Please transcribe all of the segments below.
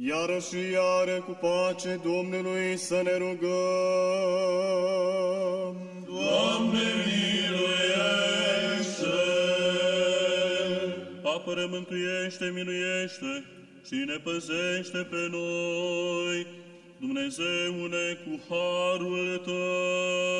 Iară și iară cu pace Domnului să ne rugăm. Doamne, miluiește! Apără, mântuiește, miluiește și ne păzește pe noi, Dumnezeule, cu harul Tău.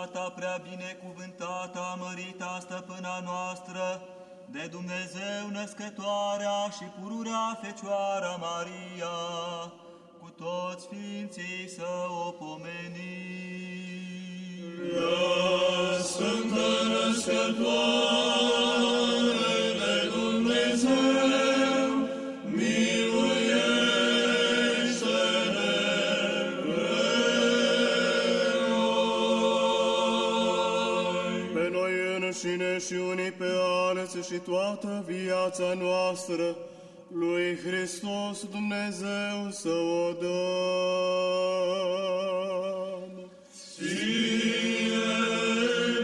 Sfânta, curata, prea binecuvântata, mărita stăpâna noastră, de Dumnezeu născătoarea și pururea Fecioara Maria, cu toți Sfinții să o pomenim. Sfântă născătoare înșine și unii pe alții și toată viața noastră, lui Hristos Dumnezeu să o dăm. Ție,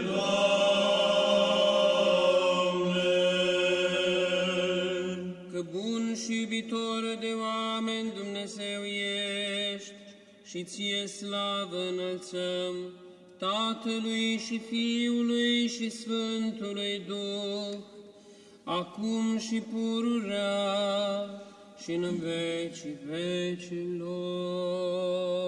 Doamne! Că bun și iubitor de oameni Dumnezeu ești și ție slavă înălțăm Tatălui și Fiului și Sfântului Duh, acum și pururea și în vecii vecilor. Amin.